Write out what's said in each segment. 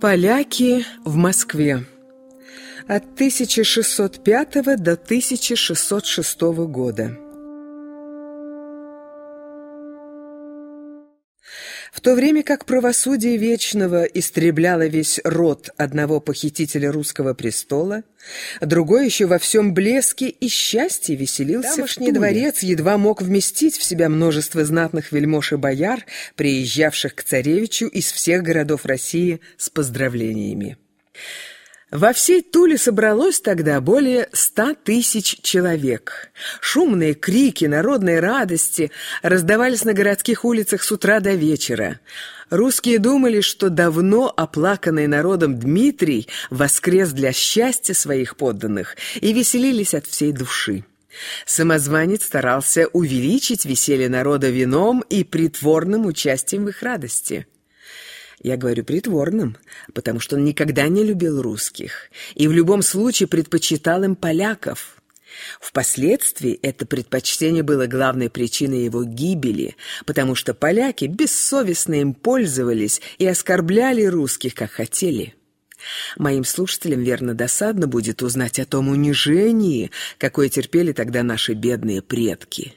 Поляки в Москве от 1605 до 1606 года. В то время как правосудие Вечного истребляло весь род одного похитителя русского престола, другой еще во всем блеске и счастье веселился Тамошний дворец едва мог вместить в себя множество знатных вельмож и бояр, приезжавших к царевичу из всех городов России с поздравлениями. Во всей Туле собралось тогда более ста тысяч человек. Шумные крики народной радости раздавались на городских улицах с утра до вечера. Русские думали, что давно оплаканный народом Дмитрий воскрес для счастья своих подданных и веселились от всей души. Самозванец старался увеличить веселье народа вином и притворным участием в их радости. Я говорю притворным, потому что он никогда не любил русских и в любом случае предпочитал им поляков. Впоследствии это предпочтение было главной причиной его гибели, потому что поляки бессовестно им пользовались и оскорбляли русских, как хотели. Моим слушателям верно досадно будет узнать о том унижении, какое терпели тогда наши бедные предки.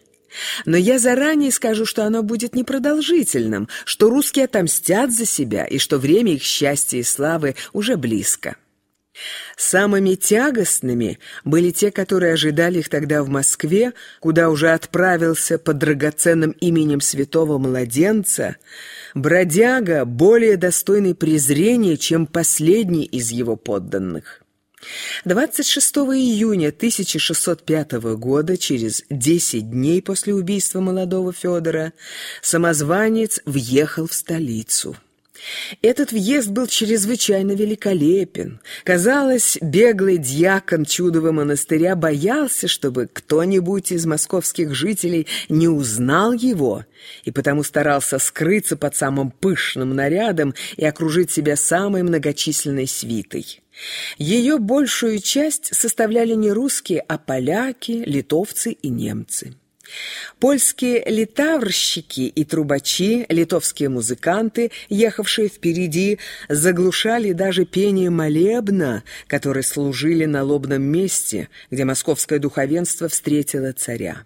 Но я заранее скажу, что оно будет непродолжительным, что русские отомстят за себя и что время их счастья и славы уже близко. Самыми тягостными были те, которые ожидали их тогда в Москве, куда уже отправился под драгоценным именем святого младенца, бродяга, более достойный презрения, чем последний из его подданных. 26 июня 1605 года, через 10 дней после убийства молодого Федора, самозванец въехал в столицу. Этот въезд был чрезвычайно великолепен. Казалось, беглый дьякон чудового монастыря боялся, чтобы кто-нибудь из московских жителей не узнал его, и потому старался скрыться под самым пышным нарядом и окружить себя самой многочисленной свитой. Ее большую часть составляли не русские, а поляки, литовцы и немцы. Польские литаврщики и трубачи, литовские музыканты, ехавшие впереди, заглушали даже пение молебна, которые служили на лобном месте, где московское духовенство встретило царя.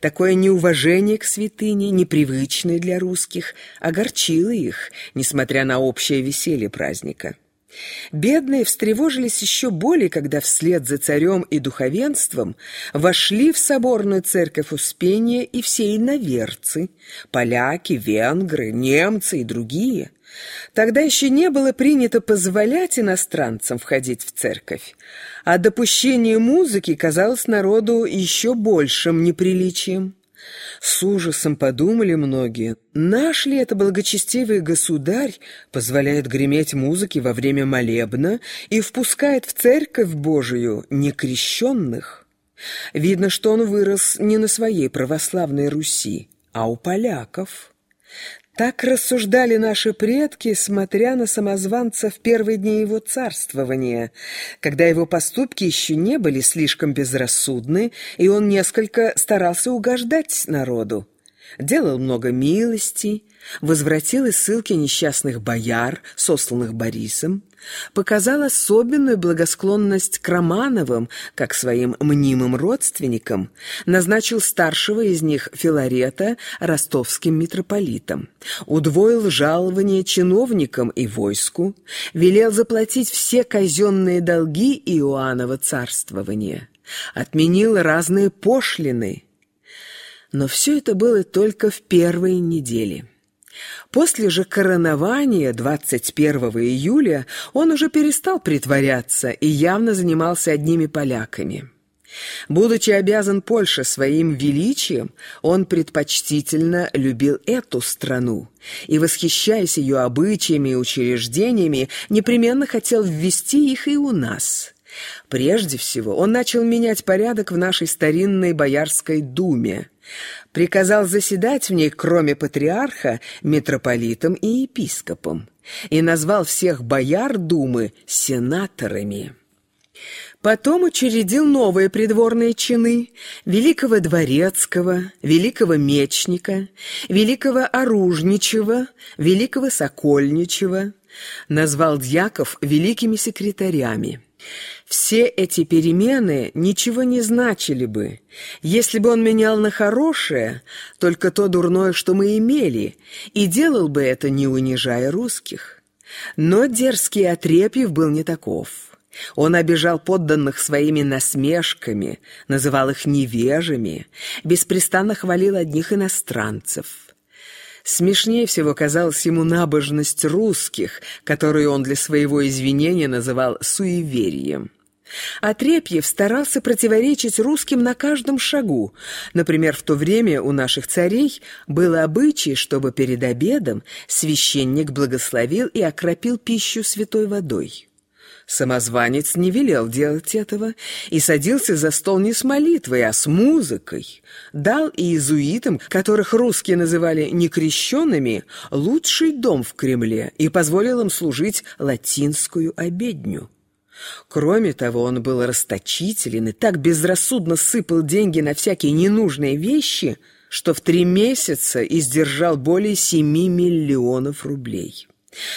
Такое неуважение к святыне, непривычное для русских, огорчило их, несмотря на общее веселье праздника. Бедные встревожились еще более, когда вслед за царем и духовенством вошли в соборную церковь Успения и все иноверцы, поляки, венгры, немцы и другие. Тогда еще не было принято позволять иностранцам входить в церковь, а допущение музыки казалось народу еще большим неприличием. С ужасом подумали многие, наш ли это благочестивый государь позволяет греметь музыке во время молебна и впускает в церковь Божию некрещенных? Видно, что он вырос не на своей православной Руси, а у поляков. Так рассуждали наши предки, смотря на самозванца в первые дни его царствования, когда его поступки еще не были слишком безрассудны, и он несколько старался угождать народу. Делал много милостей, возвратил из ссылки несчастных бояр, сосланных Борисом, показал особенную благосклонность к Романовым, как своим мнимым родственникам, назначил старшего из них Филарета ростовским митрополитом, удвоил жалование чиновникам и войску, велел заплатить все казенные долги Иоаннова царствования, отменил разные пошлины. Но все это было только в первые недели. После же коронования 21 июля он уже перестал притворяться и явно занимался одними поляками. Будучи обязан Польше своим величием, он предпочтительно любил эту страну и, восхищаясь ее обычаями и учреждениями, непременно хотел ввести их и у нас. Прежде всего, он начал менять порядок в нашей старинной Боярской думе, приказал заседать в ней, кроме патриарха, митрополитом и епископом, и назвал всех бояр думы сенаторами. Потом учредил новые придворные чины – великого дворецкого, великого мечника, великого оружничего, великого сокольничего. Назвал дьяков великими секретарями. Все эти перемены ничего не значили бы, если бы он менял на хорошее только то дурное, что мы имели, и делал бы это, не унижая русских. Но дерзкий Отрепьев был не таков. Он обижал подданных своими насмешками, называл их невежами, беспрестанно хвалил одних иностранцев. Смешнее всего казалась ему набожность русских, которую он для своего извинения называл суеверием. Отрепьев старался противоречить русским на каждом шагу. Например, в то время у наших царей было обычай, чтобы перед обедом священник благословил и окропил пищу святой водой. Самозванец не велел делать этого и садился за стол не с молитвой, а с музыкой. Дал иезуитам, которых русские называли некрещенными, лучший дом в Кремле и позволил им служить латинскую обедню. Кроме того, он был расточителен и так безрассудно сыпал деньги на всякие ненужные вещи, что в три месяца издержал более семи миллионов рублей.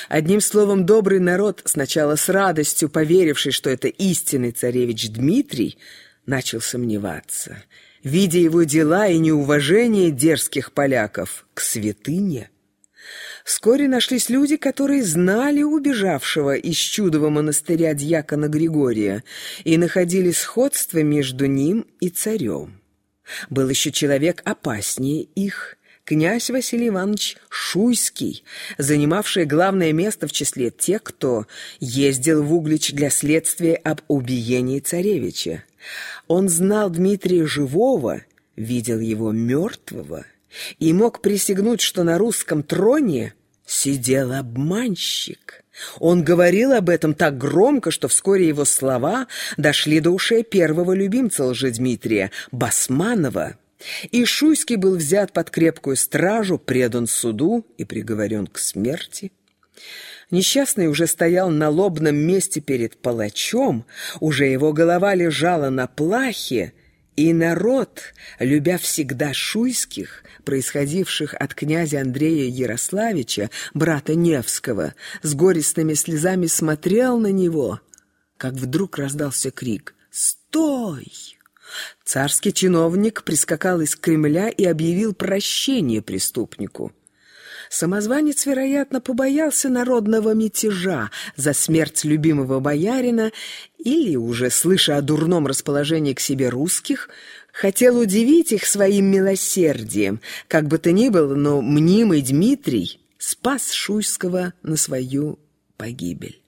Одним словом, добрый народ, сначала с радостью поверивший, что это истинный царевич Дмитрий, начал сомневаться, видя его дела и неуважение дерзких поляков к святыне. Вскоре нашлись люди, которые знали убежавшего из чудового монастыря дьякона Григория и находили сходство между ним и царем. Был еще человек опаснее их – князь Василий Иванович Шуйский, занимавший главное место в числе тех, кто ездил в Углич для следствия об убиении царевича. Он знал Дмитрия живого, видел его мертвого и мог присягнуть, что на русском троне сидел обманщик. Он говорил об этом так громко, что вскоре его слова дошли до ушей первого любимца Лжедмитрия, Басманова. И Шуйский был взят под крепкую стражу, предан суду и приговорен к смерти. Несчастный уже стоял на лобном месте перед палачом, уже его голова лежала на плахе, и народ, любя всегда шуйских, происходивших от князя Андрея Ярославича, брата Невского, с горестными слезами смотрел на него, как вдруг раздался крик «Стой!» Царский чиновник прискакал из Кремля и объявил прощение преступнику. Самозванец, вероятно, побоялся народного мятежа за смерть любимого боярина или, уже слыша о дурном расположении к себе русских, хотел удивить их своим милосердием. Как бы то ни было, но мнимый Дмитрий спас Шуйского на свою погибель.